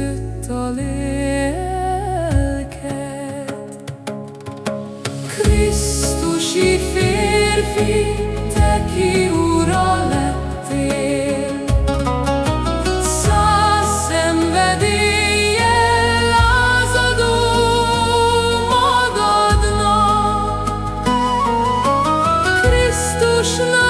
között a lelket. Krisztusi férfi, te ki ura lettél, száz szenvedéllyel lázadó magadnak. Krisztusnak